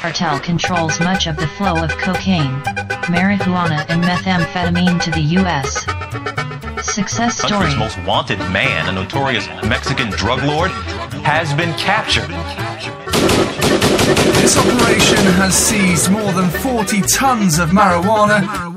cartel controls much of the flow of cocaine, marijuana and methamphetamine to the U.S. Success story. Country's most wanted man, a notorious Mexican drug lord, has been captured. This operation has seized more than 40 tons of marijuana